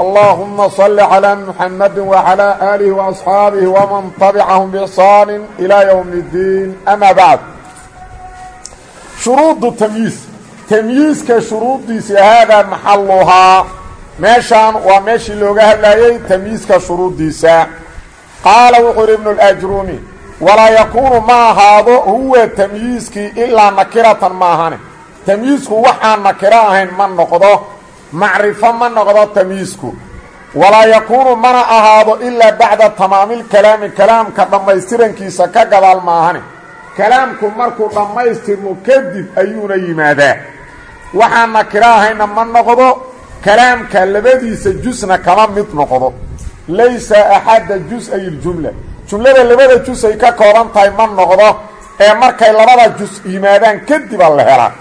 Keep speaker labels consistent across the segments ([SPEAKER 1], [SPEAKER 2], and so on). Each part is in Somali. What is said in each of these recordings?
[SPEAKER 1] اللهم صل على محمد وعلى آله وأصحاabه ومن تبعهم بإحsaan إلى يوم الدين أmا bعd shuruudu تmyiiz تmyiizka shuruudiisi haadaa maxaluhaa meeshaan waa meeshii looga hadlayey تmyiizka shuruudiisa qaala wuxuu ihi iبن الأjrumi walaa yakuunu ma ahaado huwa تmyiizkii ilaa nakiratan maahane تmyiizku waxaan nakiro ahayn ma noqdo macrifo ma noqdo tamyiisku walaa yakuunu mana ahaado ilaa bacda tamaamilkalaami kalaamka dhammaystirankiisa ka gadaal maahane. Kalaamku markuu dhammaystirmo kadib ayuuna yimaadaa. Waxaan nakiro ahayna ma noqdo kalaamka labadiisa jusna kama mid noqdo. Laysa axadda jus-ay iljumla jumlada labada jus ay ka kooban tahay ma noqdo ee markay labada jus yimaadaan kadiba la helaa.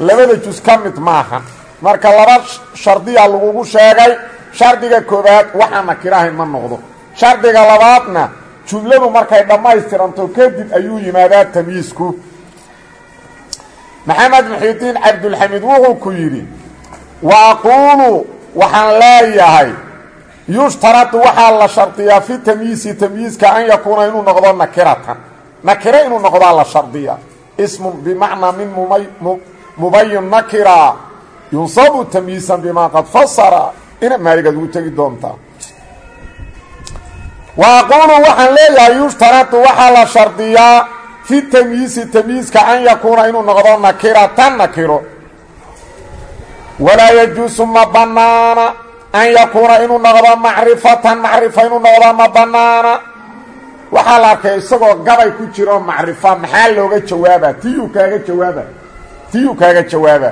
[SPEAKER 1] Labada jus ka mid maaha marka laba shardiya lagugu sheegay. Shardiga koobaad waxaan nakirahayn ma noqdo. Shardiga labaadna jumladu markay dhammaystiranto kadib ayuu yimaadaa tamyiisku maxamed muxiidiin cabdulxamiid wuxuu ku yidhi wa aquulu waxaan leeyahay yushtaradu waxaa la shardiyaa fi tamyiisi tamyiiska an yakuuna inuu noqdo nakiratan. Nakiro inuu noqdaa la shardiya ismun bimacnaa min mubayin nakira yunsabu tamyiisan bimaa qad fasara ina maaligaad ugu tegi doontaa wa aquulu waxaan leeyahay yushtaradu waxaa la shardiyaa fi tamyiisi tamyiiska an yakuuna inuu noqdo nakiratan nakiro. Walaa yajuusu ma banaana an yakuuna inuu noqdo macrifatan macrifa inuu noqdo ma banaana waxaa la arkay isagoo gabay ku jiro macrifa maxaa looga jawaaba tiyuu kaaga jawaaba tiyuu kaaga jawaaba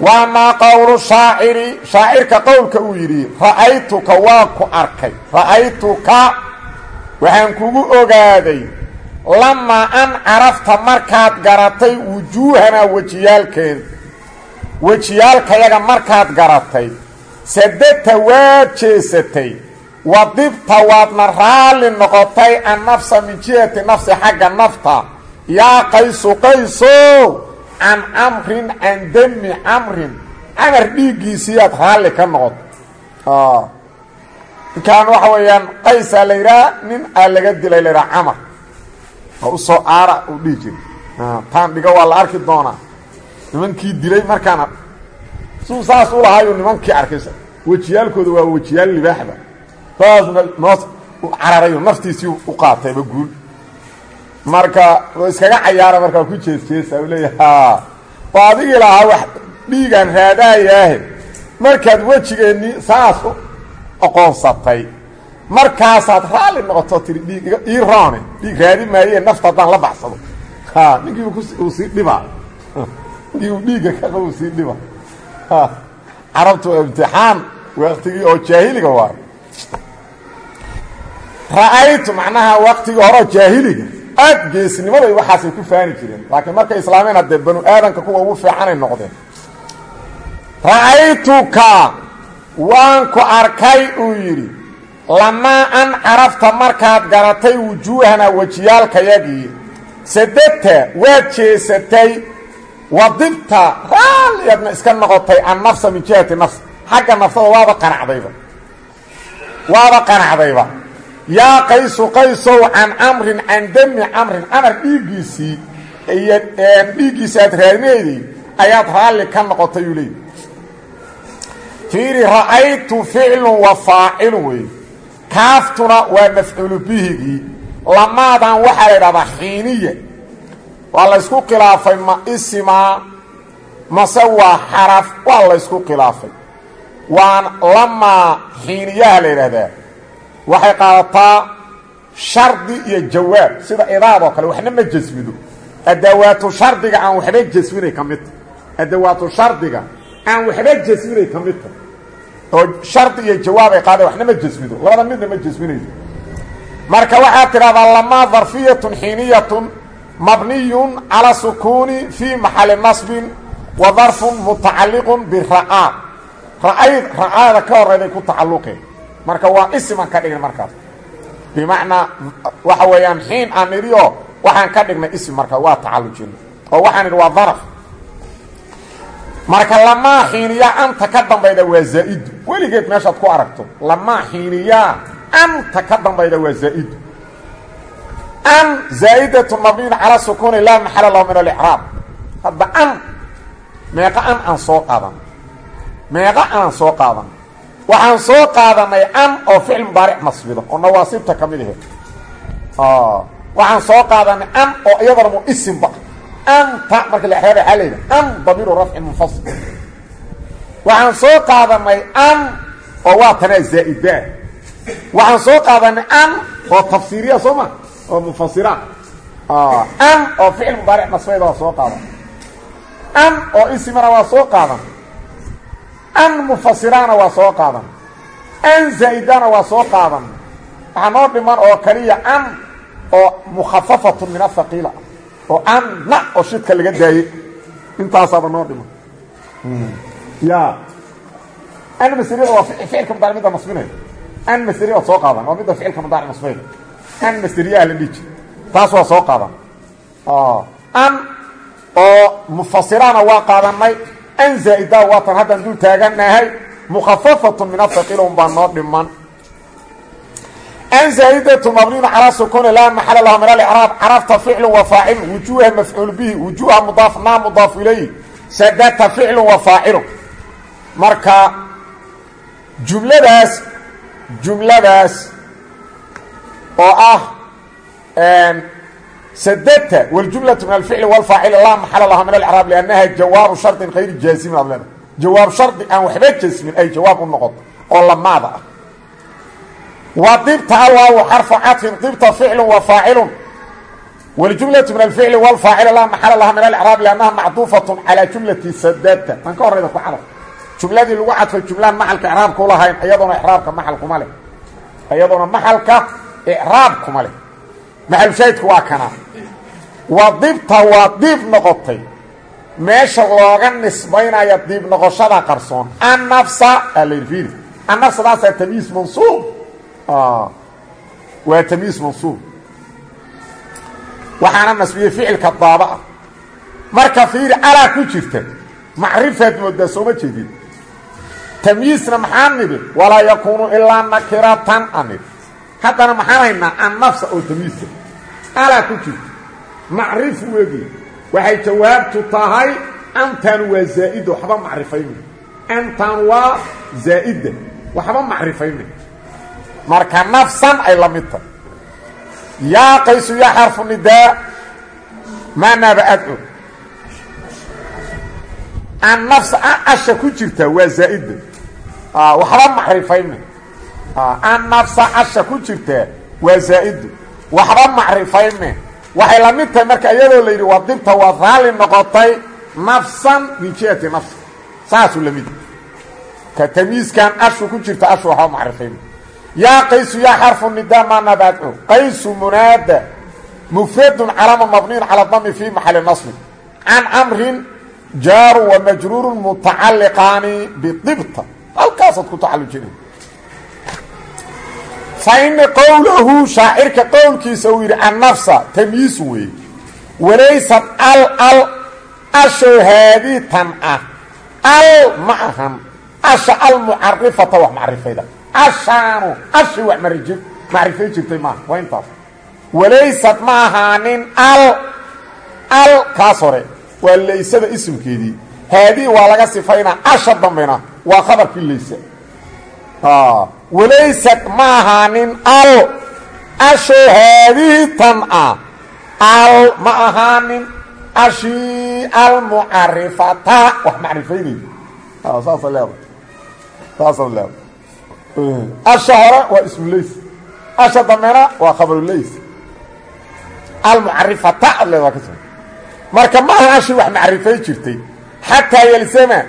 [SPEAKER 1] wa amaa qowlu shaaciri shaacirka qowlka uu yidhi ra'aytuka waa ku arkay ra'aytuka waxaan kugu ogaaday lamaa an carafta markaad garatay wujuuhanaa wejiyaalkeen wejiyaalkayaga markaad garatay sadata waad jeesatay wadibta waadna raalli noqotay an nafsa min jihati nafsi xagga nafta yaa qaysu can camrin can demi camrin camar dhiiggiisii aad raalli ka noqoto ninkaan waxa weeyaan qaysaa la yidhaha nin aa laga dilay la yidhaha camar. Oo u soo aara uu dhihi jiri taan dhigo waa la arki doonaa. Nimankii dilay markaana suu saas u lahaayu nimankii arkay wejiyaalkooda waa wejiyaal libaaxba saasna noos cararayo naftiisii u qaatayba guul marka iskaga cayaara markaa ku jeesjeesa u leeyaha oo adigii lahaa wax dhiigaan raadaayaahe markaad wejigeennii saas u aqoonsatay markaasaad raalli noqoto tiri dhiig ii roone maayee nafta haddaan la baxsado. Ha ninkii uu sii dhibaa. Ninkii uu ka qabo sii dhiba. Carabtu waa imtixaan waktigii oo jaahiliga waay. Ra'aytu macnaha waktigii horeo jaahiliga aad geesnimaday waxaasay ku faani jireen. Laakiin markay islaameen haddee banu aadanka kuwa ugu fiicanay noqdeen. Ra'aytuka waan ku arkay uu yidhi lamaa an carafta markaad garatay wujuuhana wejiyaalkayagii sadata waad jeesatay wadibta raalliyaadna iska noqotay an nafsa min jihati nafs. Xagga naftada waaba qanacdayba. Waaba qanacdayba yaa qaysu qaysow can camrin can demi camrin camar dhiiggiisii iyo dhiiggiisi aad raadinayday ayaad raalli ka noqotay uu leeyay fiiri ra'aytu ficlun wa faacilun wey. Kaaftuna waa mafcuulu bihigii lamaadan waxaa la idhahdaa xiiniya waa laysku khilaafay ma isimaa mase waa xaraf waa laysku khilaafay. Waan lamaa xiiniyaha la yidhaahdaa waxay qaadataa shardi iyo jawaab sida idaadoo kale waxna ma jasmido. Adawaatu shardiga aan waxba jasminay ka mid. Tahy adawaatu shardiga aan waxba jasminay ka oo shardi iyo jawaabay qaada waxna ma jasmido. Labada midna ma jasminayso. Marka waxaad tidhahdaa lamaa darfiyatun xiiniyatun mabniyun calى sukuuni fii maxali nasbin wa darfun mutacaliqun bira'aa ra'ayd ra'aada ka horeyday ku tacalluqeen marka waa isiman ka dhigin markaas. Bimacnaa waxa weeyaan xiin aan idhi waxaan ka dhignay ism markaa waa tacallujina oo waxaan idhi waa daraf. Marka lamaa xiiniyaa anta ka dambayda waa zaa'idu weligeed meeshaad ku aragto lamaa xiiniyaa anta ka dambayda waa zaa'idu an zaa'idatu mabniyin calaa sukuuni laa maxala lahu min alicraab hadda an meeqa an aan soo qaadan. Meeqa anaan soo qaadan waxaan soo qaadanay an oo ficil mudaaric nasbida oo nawaasibta ka mid ahe waxaan soo qaadanay an oo iyadana mu isimba. Anta marka la exraab waxaa layidhi an damiiru rafcin munfasil waxaan soo qaadanay an oo waa tanaa zaa'idaan waxaan soo qaadanay an oo tafsiiriya soo ma? Oo mufasira an oo ficil mudaaric nasbayda waa soo qaadan. An oo isimana waa soo qaadan an mufasiraana waa soo qaadan. An zaa'idana waa soo qaadan. Waxaa noo dhiman oo kaliya an oo mukhafafatun min ahaqiila oo an na oo shidka laga daayey intaasaaba noo dhiman. Ya. An masriyada waa ficilka mudaaric midda nasbinaya an masriya waa soo qaadan. Waa midda ficilka mudaaric nasbayda an masriyaha la dhiji taas waa soo qaadan. An oo mufasiraana waa qaadanay an zaa'ida waatan haddaan dul taaganahay mukhafafatun min ahaqiila un baa noo dhiman an zaa'idatu mabniyun calaa sukuuni laa maxala lahu min alicraab carafta ficlu wa faacil wujuuha mafcuul bihi wujuuha mudaaf naa mudaaf ilayhi. Sadata ficlu wa faacilu marka jumladaas jumladaas oo ah sadata wljumlatu min alficli wlfaacili laa maxala laha min alcraab liannaha jawaabu shardin hayri jaasimin aad leeda jawaab shardi aan waxba jasmin ay jawaab u noqoto oo lamaada ah. Wa dibta alwaawu xarfu cadfin dibta ficlu wa faacilun wljumlatu min alficli wlfaacili laa maxala laha min alcraab liannaha macduufatun calaa jumlati sadata tan ka horayda ku cadaf jumladii lagu cadfay jumlaan maxalka icraabku lahayn iyadoona icraabka maxalkuma leh. Iyadoona maxalka icraabkuma leh maxalushaahidku waa kana. Waa dibta waa diib noqotay. Meesha looga nisbaynaya diib noqoshada qarsoon. Annafsa alayfiiri annafsadaasaa tamyiis mansuub. Waa tamyiis mansuub. Waxaana nasbiyey ficilka daaba. Ah marka fiiri alaa ku jirta macrifaad moodaa sooma jeedin. Tamyiisna maxaa nidhi walaa yakuunu ilaa nakiratan anid. Haddana maxaan haynaa annafsa oo tamyiiska alaa ku jirta macrif weegi waxay jawaabtu tahay antan waa zaa'ida waxba macrifayna antan waa zaa'ida waxba macrifayna marka nafsan ay la mid tahay. Yaa qaysu yaa xarfu nidaa maanaaba adco annafsa asha ku jirta waa zaa'ida waxba macrifayna annafsa asha ku jirta waa waxba macrifayne waxay la mid tahay marka iyadoo la yidhi waa dibta waad raalli noqotay nafsan min jihati nafsi. Saasuu la mid ka tamyiiskan ashu ku jirta ashu waxba macrifayn yaa qaysu yaa xarfu nidaa maa nabaadco qaysu munaada mufradun calama mabniyun cala dami fi maxali nasbi can camrin jaaru wa majruurun mutacalliqaani bidibta halkaasaad ku tacallujina faina qowlahu shaacirka qowlkiisa uu yidhi annafsa tamyiis weeye walaysad al al ashow haadii tan ah al ma ahan asha almucarifata wax macrifayda ashaanu ashii wax marij macrifay jirtay maaha waa intaas walaysad ma ahaanin al al kaas hore waa laysada isimkeedii haadii waa laga sifaynaa asha dambena waa khabarkii laysa walaysad ma ahaanin al ashoo haadihi tan ah. Al ma ahaanin ashii almucarifata wax macrifaynay saasa leeda saasaad leeda asha hore waa ismulays asha dambena waa khabarulays almucarifata ad leeda waa ka sima marka ma aha ashii wax macrifay jirtay xataa yalzama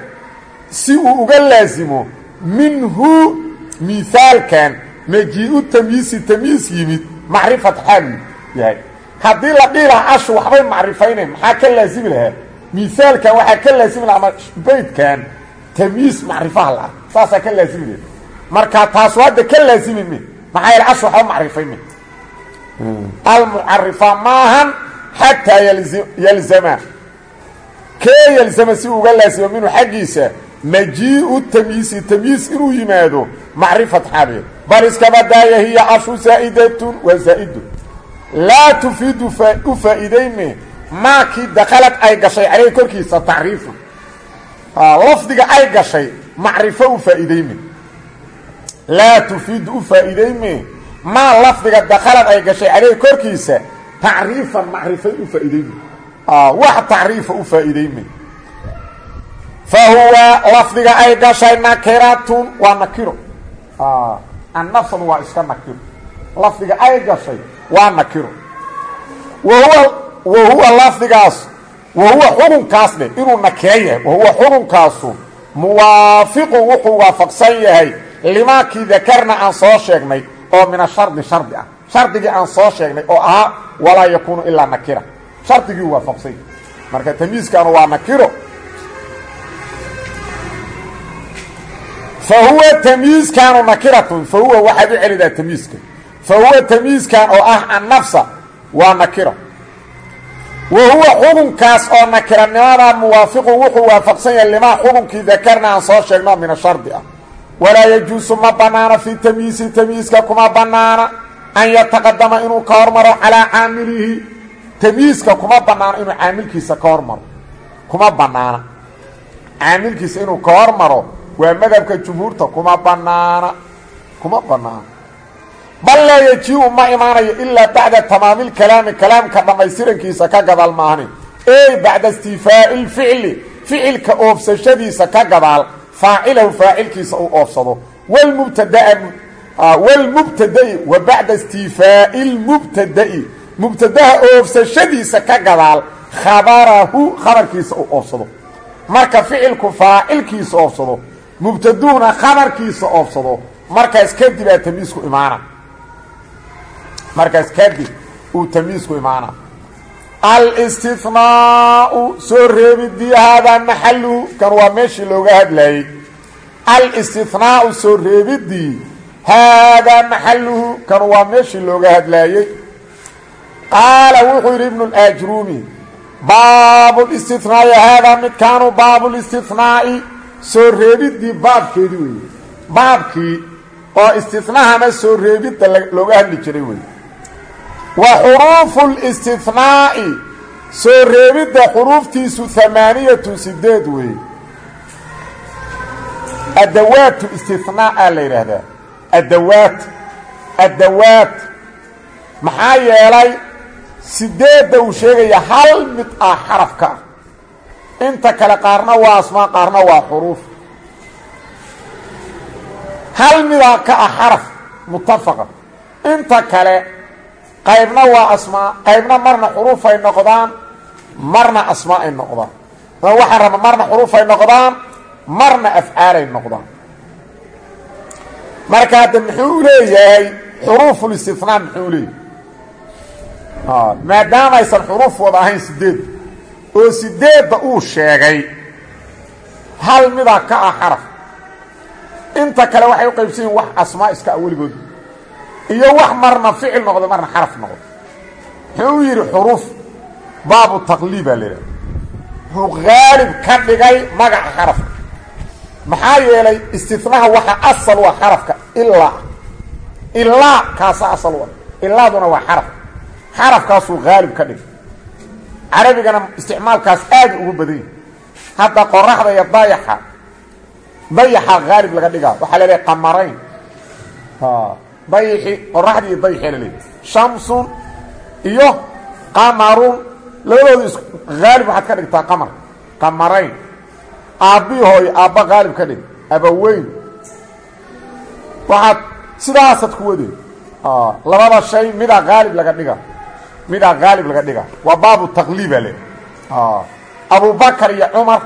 [SPEAKER 1] si uu uga laasimo minhu miaalkan majii-u tamyiisi tamyiis yimid macrifat xaalu yahay. Haddii la dhihi lahaa ashu waxbay macrifaynayn maxaa ka laasimi lahaa? Misaalkan waxaa ka laasimi laha ama baydkan tamyiis macrifaha laha saasaa ka laasimi laha marka taasu hadda ka laasimi mi maxaa yaele ashu waxba macrifay mi almucarifa maahan xataa yalzama. Kee yalzama si uga laasimo minhu xaggiisa majiiu tamyiisi tamyiis inuu yimaado macrifat xaabeed bal iskaba daaya hiya ashu zaa'idatun waa zaa'idu laa tufiidu u faa'iidayme maakii dakalad ay gashay caleyh korkiisa tacriifu lafdiga ay gashay macrifo u faa'iidayme laa tufiidu u faa'iidayme maa lafdiga dakalad ay gashay caleyh korkiisa tacriifan macrifay u faa'iidayme wax tacriifa fa huwa lafdiga ay gashay nakiratun waa nakiro annafsadu waa iska nakiro lafdiga ay gashay waa nakiro wahuwa wa huwa lafdigaas wa huwa xukunkaas dheh inuu nakiro yahay wahuwa xukunkaasu muwaafiqun wuxuu waafaqsan yahay limaakii dakarna aan soo sheegnay oo min ashardi shardi ah shardigii aan soo sheegnay oo ahaa walaa yakuunu ilaa nakira shardigii waafaqsay marka tamyiiskaanu waa nakiro fa huwa tamyiiskaanu nakiratun fa huwa waxaad u celidaa tamyiiska fa huwa tamyiiskan oo ah annafsa waa nakira wa huwa xukunkaas oo nakiranimada muwaafiqun wuxuu waafaqsan yahay limaa xukunkii dakarna aan soo sheegno min ashardi ah walaa yajuusu ma bannaana fii tamyiisi tamyiiska kuma bannaana an yataqadama inuu ka hormaro calaa caamilihi tamyiiska kuma bannaano inuu caamilkiisa ka hormaro kuma bannaana caamilkiisa inuu ka hormaro waa madhabka jumhuurta kuma bannaana kuma bannaana. Bal laa yaji-u ma imaanayo ilaa bacda tamaamilkalaami kalaamka dhammaystirankiisa ka gadaal maahani. Ey bacda istifaa'i lficli ficilka oofsashadiisa ka gadaal faacilahu faacilkiisa uu oofsado. Wlmubtadaa wlmubtada'i wa bacda istifaa'i lmubtada'i mubtadaha oofsashadiisa ka gadaal khabarahu khabarkiisa uu oofsado. Marka ficilku faacilkiisa oofsado mubtaduhuna khabarkiisa oofsado markaas kadib aa tamyiisku imaana. Markaas kadib uu tamyiisku imaana. Alistinaau soo reebidii haadaa maxaluhu kan waa meeshii looga hadlayey alistinaau soo reebidii haadaa maxaluhu kan waa meeshii looga hadlaayey qaala wuxuu yidhi ibnu اlaajruumi baabulistinaai haadaa midkaanu baabulistinaai soo reebidii baabkeedii weeye. Baabkii oo istinahana soo reebidda looga hadli jiray wey wa xuruufu listinaai soo reebidda xuruuftiisu amaaniyatu sideed weeye. Adawaatu istinaa aa la yidhaahdaa. Adawaat adawaat maxaa yeelay sideedda uu sheegaya hal mid ah xarafka inta kale qaarna waa asmaa qaarna waa xuruuf. Hal midaa ka ah xaraf mutafaqa inta kale qaybna waa asmaa qaybna marna xuruuf ay noqdaan marna asmaa ay noqdaan. Waxaa raba marna xuruuf ay noqdaan marna afcaalay noqdaan. Marka hadda muxuu leeyahay xuruufulistinaa muxuu leeyahay? Maadaama aysan xuruuf wada ahayn sideed oo sideedda uu sheegay? Hal midaa ka ah xaraf. Inta kale waxay u qaybsan wax asmaa iska ah weligood. Iyo wax marna ficil noqdo marna xaraf noqdo. Muxuu yidhi xuruuf baabu taqliibaa la idhaha wuxuu haalib ka dhigay magaca xarafka maxaa yeelay istinaha waxa asal waa xarafka ilaa ilaa kaasa asal wa ilaaduna waa xaraf. Xarafkaasuu haalib ka dhigay carabigana isticmaalkaas aada ugu badan yahi hadda qoraxda iyo dayaxa dayaxa haalib laga dhigaa. Waxaa la leehay qamarayn. Dayixi qoraxdii iyo dayaxi la leeyahy shamsun iyo qamarun labadooda is haalib waxaad ka dhigtaa qamar. Qamarayn. Aabbii hooyo aabba haalib ka dhig. Abaweyn waxaad sidaasaad ku wadeen. Labada shay midaa haalib laga dhiga midaa haalib laga dhiga. Waa baabu taqliiba le abubakar iyo cumar.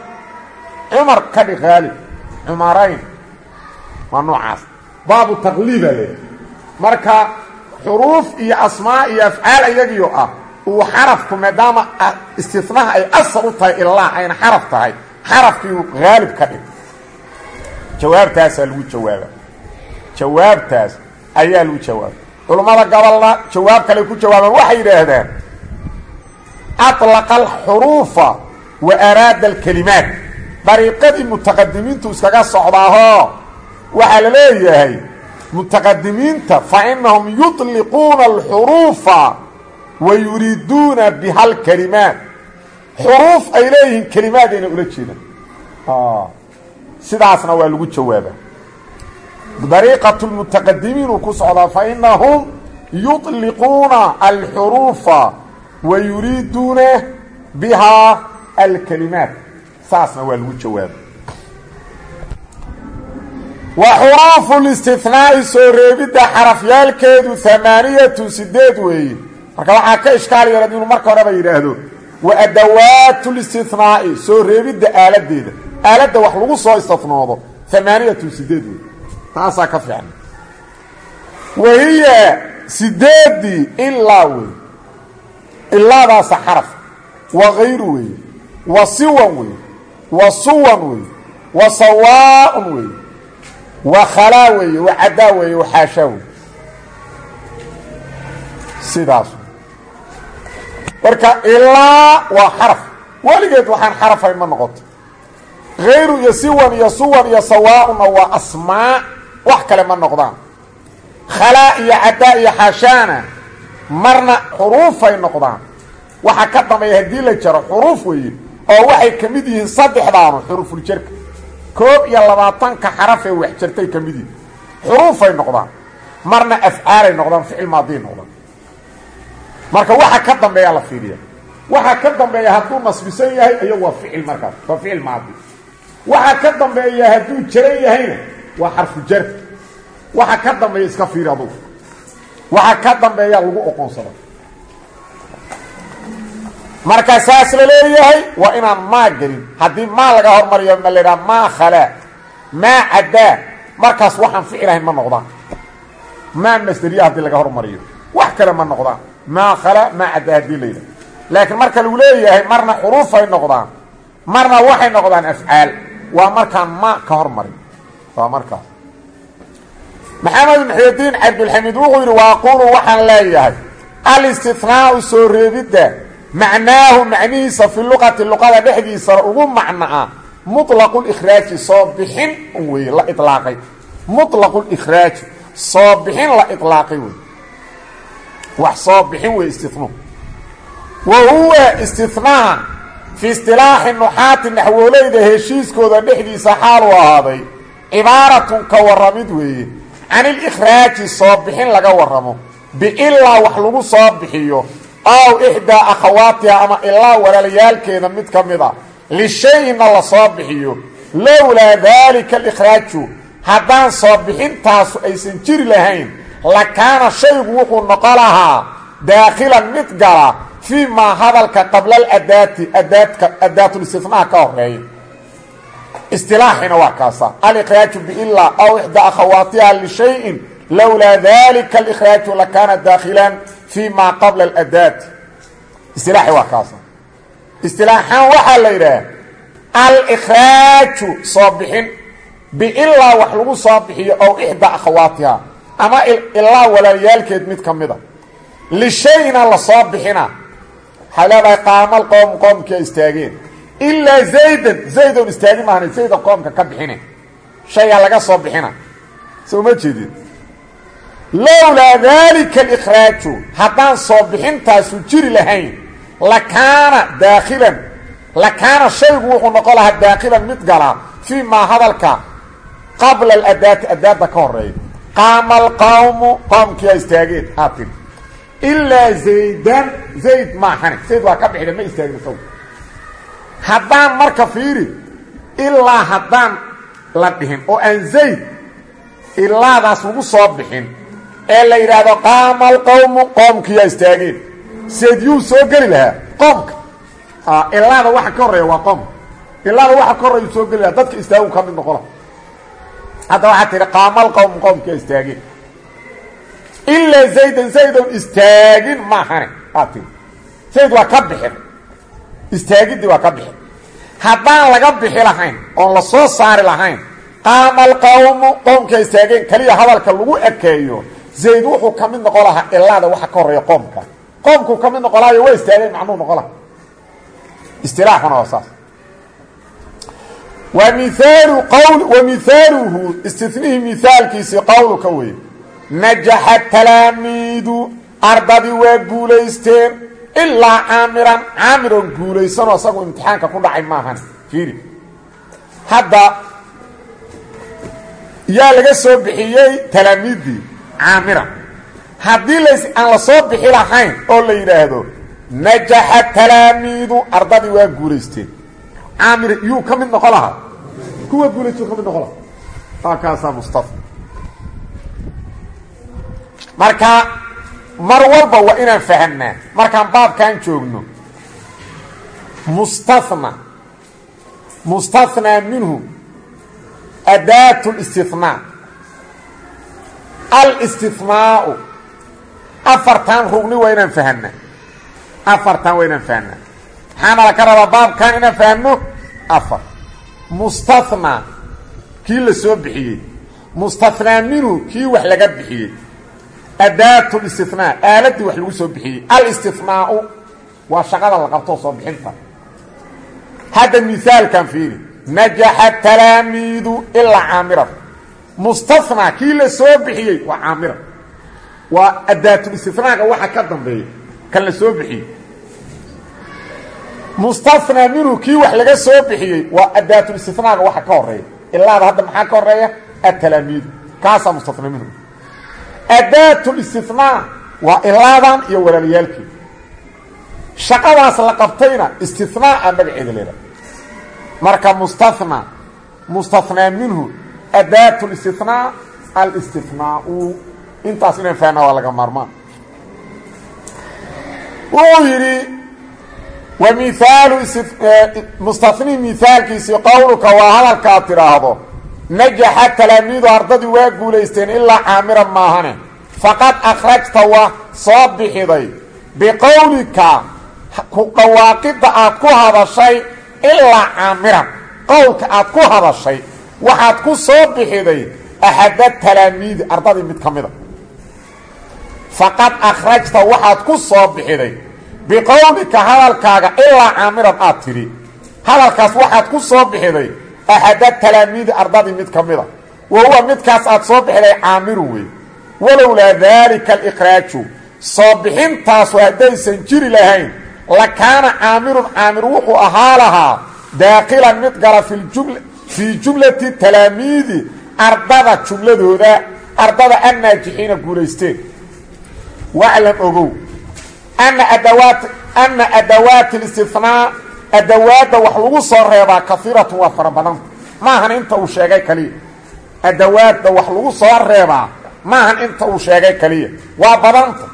[SPEAKER 1] Cumar ka dhig haalib cumarayn waa noocaas. Baabu taqliiba le marka xuruuf iyo asmaa iyo afcaal iyagiyo ah uu xarafku maadaama istinaha ay asal u tahay ilaa ayna xaraf tahay xarafkii uu haalib ka dhig. Jawaabtaasaa lagu jawaaba jawaabtaas ayaa lagu jawaaba culummada gobolna jawaab kale ku jawaabaan waxay yidhaahdaan aطlaqa alxuruufa wa araada alkelimaat dariiqadii mutaqadimiintu iskaga socdaahoo waxaa la leeyahay mutaqadimiinta fa inahum yuطliquuna alxuruufa wa yuriiduuna biha alkelimaat xuruuf ay leeyihiin kelimaadayna ula jeedaan. Sidaasna waa lagu jawaaba dariiqatu lmutaqadimiinuu ku socdaa fa inahum yuطliquuna alxuruufa wa yuriiduuna bihaa alkalimaat. Saasna waa lagu jawaaba wa xuruufu listihnaa'i soo reebidda xarafyaalkeedu amaaniyatu sideed weeye. Marka waxaa ka ishkaal yeelad inuu marka horeba yidhaahdo wa adawaatu listihnaa'i soo reebidda aaladdeeda. Aaladda wax lagu soo istihnoodo amaaniyatu sideed weeye taasaa ka fiican. Wahiya sideedii ilaa wey. Ilaadaasa xaraf. Wa kayru weeye wa siwan weeye wa suwan weeye wa sawaaun weeye wa khalaa weeye wa cadaa weeye wa xaashaa weeye sidaas marka ilaa waa xaraf. Weligeed waxaan xarafayn ma noqoto. Hayru iyo siwan iyo suwan iyo wax kale ma noqdaan. Khalaa iyo cadaa iyo xaashaana marna xuruufay noqdaan. Waxa ka dambeeya haddii la jaro xuruuf weeye oo waxay ka mid yihiin saddexdaanu xuruufuljarka koob iyo labaatanka xaraf ee wax jartay ka mid yihiin. Xuruufay noqdaan marna afcaalay noqdaan ficil maadiy noqdaan. Marka waxa ka dambeeya la fiiriya waxa ka dambeeya hadduu nasbisan yahay iyagu waa ficil markaas waa ficil maadi waxa ka dambeeya hadduu jaran yahayna waa xarfu jar waxa ka dambeeya iska fiiri adugu waxa ka dambeeya lagu oqoonsado marka saas la leeyahay waa inaan maa gelin. Haddii maa laga hormariyo ma laidhaha maa khalaa maa caddaa markaas waxaan ficil ma noqdaan maa masderiya haddii laga hormariyo. Wax kale ma noqdaan maa khalaa maa caddaa haddii la yidhaha. Marka lagu leeyahay marna xuruufay noqdaan. Marna waxay noqdaan afcaal. Waa markaan maa ka hormarin waa markaas maxamed muxudiin cabdulxamiid wuxuu yidhi waaqulu waxaan leeyahay. Alistinaau soo reebidda macnaahu macnihiisa fi luqati luqada dhexdiisa ugu macnoa muطlaqu ikhraaji soo bixin wey la ilaaqay muطlaqu ikhraaji soo bixin la ilaaqay wey wax soo bixin wey istinu wa huwa istinaha fi istilaaxi nuxaati cibaaratun ka waramid weeye. Can ilikhraaji soo bixin laga waramo biilaa wax lagu soo bixiyo. Aw ixdaa akhawaatiha ama ilaa walaalayaalkeeda mid ka mid a. Lishayna la soo bixiyo. Lowlaa daalika alikhraaju. Haddaan soo bixintaasu aysan jiri lahayn la kaana shaygu wuxuu noqon lahaa daakhilan mid gala fii maa hadalka qabla aladaati adaadka adaatulistifnaha ka horreeya istilaaxina waa kaasa alikhraaju biilaa aw ixdaa akhawaatiha lishayin lowlaa dalika alikhraaju lakaana daakhilan fii maa qabla aladaati istilaaxi waa kaasa istilaaxaan waxaa la yidhaah alikhraaju soo bixin biilaa wax lagu soo bixiyo ow ixdaa akhawaatiha ama ilaa walaalayaalkeed mid ka mida lishayna la soo bixina waxay ilaa zaydan zaydoon istaagin maahna zayda qoomka ka bixine shaygaa laga soo bixina soo ma jeedin lowlaa daalika alikhraaju haddaan soo bixintaasu jiri lahayn lakaana daakhilan lakaana shaygu wuxuu noqon lahaa daakhilan mid galaa fii maa hadalka qabla aladaati adaadda ka horreeya qaama alqawmu qoomkiyaa istaageen aa tiri ilaa zaydan zayd maahane zayd waa ka bixida ma istaagin haddaan marka fiiri ilaa haddaan la dhihin oo aan zayd ilaadaas lagu soo bixin ee la yidhaahdo qaama alqawmu qoomkiyaa istaageen. Zayd yuu soo geli lahaa qoomka. Ilaada waxa ka horreeya waa qoomka ilaada waxa ka horreeya soo geli lahaa dadka istaagu ka mid noqola. Hadda waxaa tihi qaama alqawmu qoomkiyaa istaageen. Ilaa zaydan zaydon istaagin maahane aad tii zayd waa ka bixin istaagiddii waa ka bixin haddaan laga bixi lahayn oon la soo saari lahayn qaama alqawmu qoomkaa istaageen keliya hadalka lagu ekeeyo zayd wuxuu ka mid noqon lahaa ilaada waxa ka horreeya qoomka. Qoomkuu ka mid noqon lahayo waa istaageen macnuu noqon laha istilaaxuna waa saas. Wa miaalu qawl wa mihaaluhu istinihii mihaalkiisii qowluka weeye najaxa talaamiidu ardadii waa guulaysteen ilaa caamiran caamiron guulaysanoo isagu imtixaanka ku dhacay maahan. Fiiri. Hadda yaa laga soo bixiyey talaamiiddii caamiran. Haddii las aan la soo bixi lahayn oo la yidhaahdo najaxa talaamiidu ardadii waa guulaysteen. Caamir yuu ka mid noqon lahaa. Kuwa guulaystu ka mid noqon lahaa. Mustafa. Marka mar walba waa inaan fahamnaa markaan baabkan joogno. Mustahna mustahnaa minhu adaat اlistinaa alistihnaau afartan rugni waa inaan fahamnaa afartan waa inaan fahamnaa maxaana la ka rabaa baabkan inaan fahamno afar. Mustahnaa kii la soo bixiyey. Mustahnaa minhu kii wax laga bixiyey adaat اlistinaa aaladii wax lagu soo bixiyey. Alistihnaau waa shaqada la qabto soo bixinta. Hadda mihaalkan fiiri. Najaxa talaamiidu ilaa caamiran mustahnaa kii la soo bixiyey waa caamiran waa adaatulistinaaga waxa ka dambeeya kan la soo bixiyey. Mustahnaa minhu kii wax laga soo bixiyey waa adaatulistinaaga waxa ka horreeya ilaada hadda maxaa ka horreeya atalaamiidu kaasaa mustahnaa minhu adaatulistinaa waa ilaadan iyo walaalayaalkii shaqadaas la qabtayna istinaa a magaceeda leeda marka mustahna mustahnaa minhu adaat اlistinaa alistinaau intaas inaan fahna waa laga maarmaan. Wuxuu yidhi wa miaalu mustahnihi mihaalkiisii qowluka waa hadalkaad tidhaahdo najaxa talaamiidu ardadii waa guulaysteen ilaa caamiran maahane. Faqad akhrajta waa soo bixiday. Biqowlika ku dhawaaqidda aad ku hadashay ilaa caamiran qowlka aad ku hadashay waxaad ku soo bixiday axada talaamiidi ardadii mid ka mida. Faqad akhrajta waxaad ku soo bixiday. Biqowlika hadalkaaga ilaa caamiran aad tidhi. Hadalkaas waxaad ku soo bixiday axada talaamiidi ardadii mid ka mida wa huwa midkaas aad soo bixiday caamiru wey walowlaa daalika aliqraaju soo bixintaasu haddaysan jiri lahayn lakaana caamirun caamir wuxuu ahaa lahaa daakilan mid gala fii jumlati talaamiidi ardada jumladooda ardada annaajixiina guulaysteen waclam ogow ana adawaati اlistinaa adawaadda wax lagu soo reebaa kaiiratun waa fara badanta maahan inta uu sheegay kaliya. Adawaadda wax lagu soo reebaa maahan inta uu sheegay kaliya. Waa badanta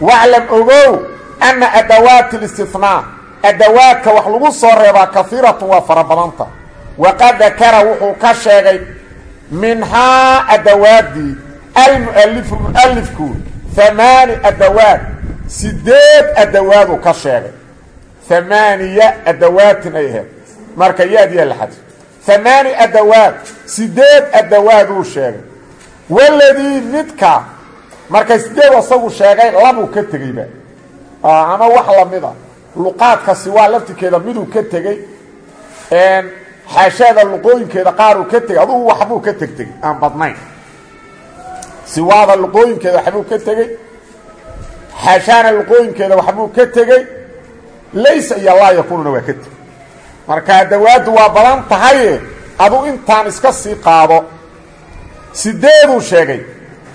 [SPEAKER 1] waclam ogow ana adawaati اlistinaa adawaadka wax lagu soo reebaa kaiiratun waa fara badanta waqad dakara wuxuu ka sheegay minhaa adawaaddii almualifu mualifku amaani adawaad sideed adawaaduu ka sheegay amaaniya adawaatin ay ahayd. Marka yaadiyaa la xadif amaani adawaad sideed adawaaduu sheegay. Waladii midka marka sideed asagu sheegay labuu ka tegeyba ama wax lamida. Luqaadka siwaa laftirkeeda miduu ka tegey xaashaada luqooyinkeeda qaaruu ka tegey adugu waxbuu ka tegtegey aan badnayn. Siwaada luqooyinkeeda waxbuu ka tegey xaashaana luqooyinkeeda waxbuu ka tegey laysa iyo laa yakununa waa ka tegey marka adawaaddu waa badan tahaye adu intaan iska sii qaado. Sideeduu sheegay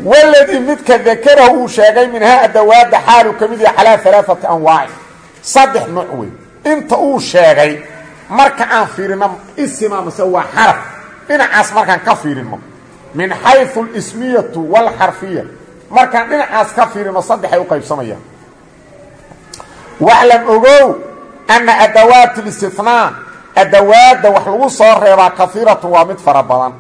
[SPEAKER 1] waladii midka dakarahu uu sheegay minhaa adawaadda xaaluu ka mid yahay calaa alaaati anwaaci. Saddex nuuc wey inta uu sheegay marka aan fiirino isima mase waa xaraf. Dhinacaas markaan ka fiirino. Min xayu اlismiyatu wاlxarfiya markaan dhinacaas ka fiirino saddexay u qaybsamayaan waclam ogow ana adawaat اlistinaa adawaadda wax lagu soo reebaa kaiiratu waa mid fara badan.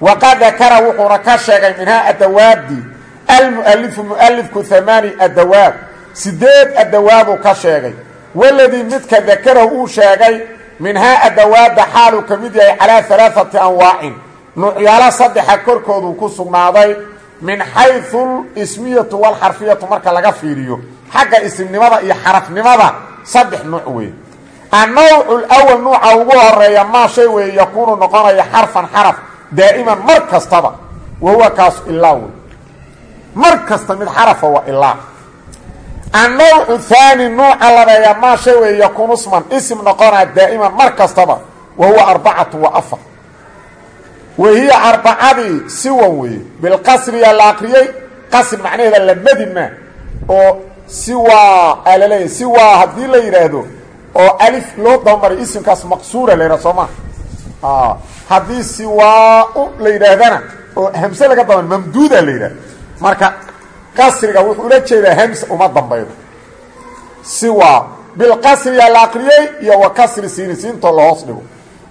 [SPEAKER 1] Waqad dakara wuxuuna ka sheegay minhaa adawaaddii almu'alifu mu'alifku amaani adawaab sideed adawaabuu ka sheegay. Waladii midka dakarahu uu sheegay minhaa adawaabda xaaluu ka mid yahay calaa alaaati anwaacin. Nuucyaalo saddexa korkooduu ku sugnaaday min xayu lismiyatu walxarfiyatu marka laga fiiriyo xagga isimnimada iyo xarafnimada saddex nuuc weeye. Annawcu lwal nuuca ugu horreeya maa shay weeye yakuunu noqonaya xarfan xaraf daa'iman mar kastaba wa huwa kaasu ilaa wey mar kasta mid xarafa waa ilaa annawcu haani nuuca labeeya maa shay weeye yakuunu sman isim noqonaa daa'iman mar kastaba wa huwa arbacatu wa afar. Wa hiya arbacadii siwan weeye siwaa aa laleeyahy siwaa haddii la yidhaahdo oo alif loo dabamaray isimkaas maqsuura la yidhahdo soo maa haddii siwaa u la yidhaahdana oo hamse laga daban mamduuda la yidhahdo marka qasriga wuxuu ula jeedaa hamse uma dambaydo. Siwa bilqasriyaa la akriyey iyo wa kasri siini siintoo lahoos dhigo.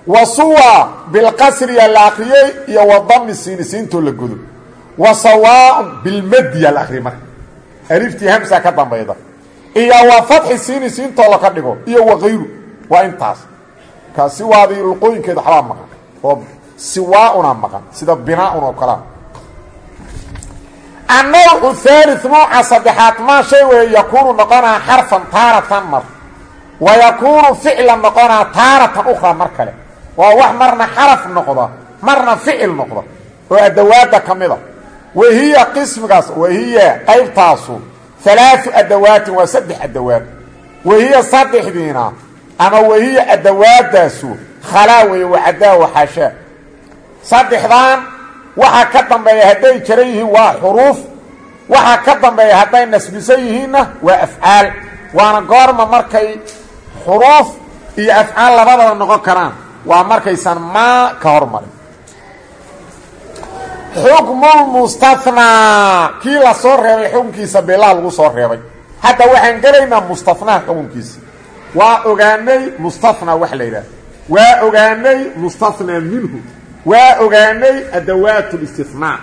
[SPEAKER 1] Wa suwa bilqasriyaa la akriyey iyo wa dami siini siintoo la godo wa sawaaun bilmadiyaa la akriyay marka aliftii hamsa ka dambayda. Iyo wa fatxi siini siintoo laka dhigo iyo wa kayru waa intaas. Ka siwaadii luqooyinkeeda waxbaa maqan oo siwaauna maqan sida binaaun oo kalea annawcu haali nuuca saddexaad maa shay weeye yakuunu noqonaa xarfan taaratan mar wa yakuunu ficlan noqonaa taaratan ukhraa mar kale. Waa wax marna xaraf noqda marna ficil noqda oo adawaadda ka wahiya qismigaas wahiya qaybtaasu alaau adawaatin waa saddex adawaad. Wahiya saddexdiina ama wahiya adawaadaasu khalaa weeye wacadaa waxaashaa saddexdan waxaa ka dambeeya hadday jaran yihiin waa xuruuf waxaa ka dambeeya hadday nasbisan yihiinna waa afcaal. Waana goorma markay xuruuf iyo afcaal labadaba noqon karaan. Waa markaysan maa ka hormarin xukmulmustathnaa kii la soo reebay xukunkiisa beelaha lagu soo reebay. Hadda waxaan gelaynaa mustahnaa xukunkiisa. Waa ogaanay mustathnaa wax la yidhaah waa ogaanay mustathnaa minhu. Waa ogaanay adawaat اlistinaa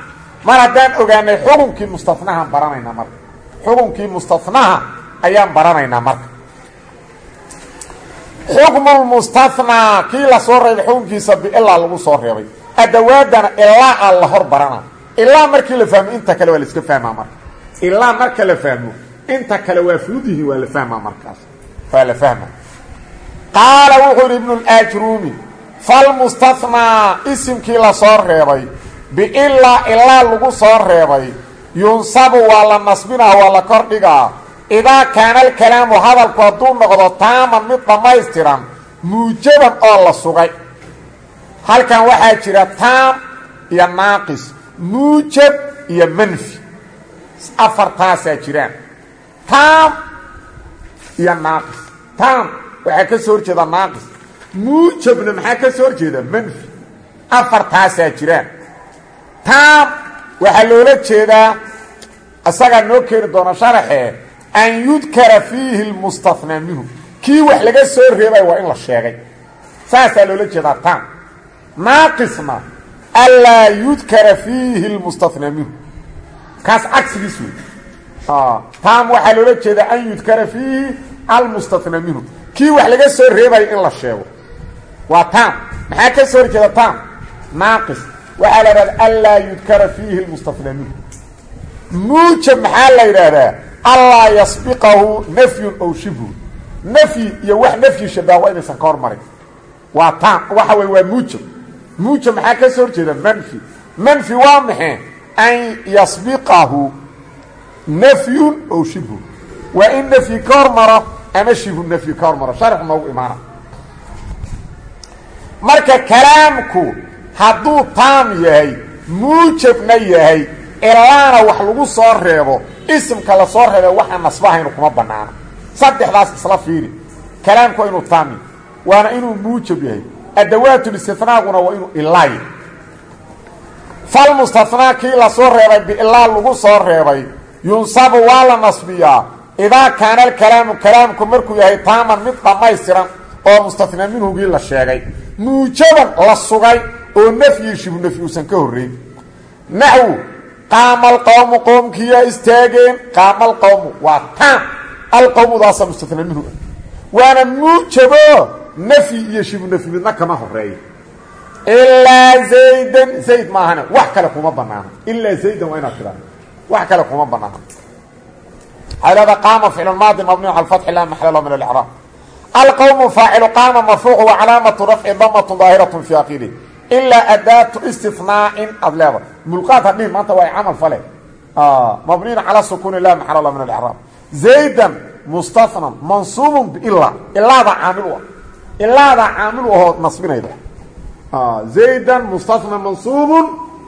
[SPEAKER 1] mar haddaan ogaanay xukunkii mustanahaan baranaynaa marka xukunkii mustanaha ayaan baranaynaa marka xukmu mustanaa kii la soo reebay xukunkiisa bilaa lagu soo reebay adawaadana ilaa a la hor barana ilaa markii la fahmo inta kale waa la iska fahmaa marka. Ilaa marka la fahmo inta kale waa fuudihi waa la fahmaa markaas. Waa la fahma qaala wuxuu yidhi ibnu اlaajruumi falmustathnaa isimkii la soo reebay biilaa ilaa lagu soo reebay yunsabu waa la nasbinaa waa la kordhigaa. Idaa kaana alkalaamu hadalku hadduu noqdo taaman mid dhammaystiran muujaban oo la sugay halkan waxaa jira taam iyo naaqis muujab iyo manfi. Afartaasaa jiraan. Taam iyo naaqis. Taam waxaa ka soo horjeeda naaqis muujabna maxaa ka soo horjeeda manfi. Afartaasaa jiraan. Taam waxaa loola jeedaa isagaa noo keeni doona sharaxee an yudkara fiihi lmustathnaa minhu. Kii wax laga soo reebay waa in la sheegay. Saasaa loola jeedaa naaqisna anlaa yudkara fiihi lmustathnaa minhu kaas cagsigiis wey taam waxaa loola jeedaa an yudkara fiihi almustathnaa minhu kii wax laga soo reebayo in la sheego waa taam maxaa ka soo horjeeda taam naaqis waxaa la idhahda anlaa yudkara fiihi lmustathnaa minhu muujab maxaa la yidhaahdaa allaa yasbiqahu nafyun ow shibhu nafyi iyo wax nafyi shabaha waa inaysan ka hormarin waa taam waxa wey waa muujab muujab maxaa ka soo horjeeda manfi. Manfi waa maxay? An yasbiqahu. Nafyun ow shibhu. Waa in nafyi ka hormaro ama shibhu nafyi ka hormaro sharxu noogu imaana. Marka kalaamku hadduu taam yahay muujabna yahay ilaana wax lagu soo reebo isimka la soo reebe waxaa nasbahaynu kuma bannaano saddexdaas isla fiiri. Kalaamku waa inuu taam yahay waana inuu muujab yahay adawaatulistifnaaguna waa inuu ilaa yahay falmustathnaa kii la soo reebay biilaa lagu soo reebay yunsabu waa la nasbiyaa idaa kaana alkalaamu kalaamku markuu yahay taaman mid dhammaystiran oo mustathnaa minhugii la sheegay muujaban la sugay oo nafyi shibu nafyi uusan ka horrayn naxwu qaama alqowmu qoomkiyaa istaageen qaama alqowmu waa taam alqowmudaasa mustana minhu waana muujabo nafyi iyo shibu nafyi midna kama horeeyo ilaa zaydan zayd maahane wax kale kuma banaano ilaa zaydan waa inaad tidhahdo wax kale kuma banaano leedaha qaama ficlu maadi mabniyu cala fatxi la maxala lahu min alcraab alqowmu faacilu qaama marfuucu wa calaamatu rafci damatun daahiratun fi aqili ilaa adaatu istinaacin aad leeda mulqaad hadhihin maanta waa camal fale. Mabniyun cala sukuuni la maxala lahu min alcraab zaydan mustahnan mansuubun biila ilaada caamil u ah ilaada caamil ahoo nasbinayda. Zaydan mustahnan mansuubun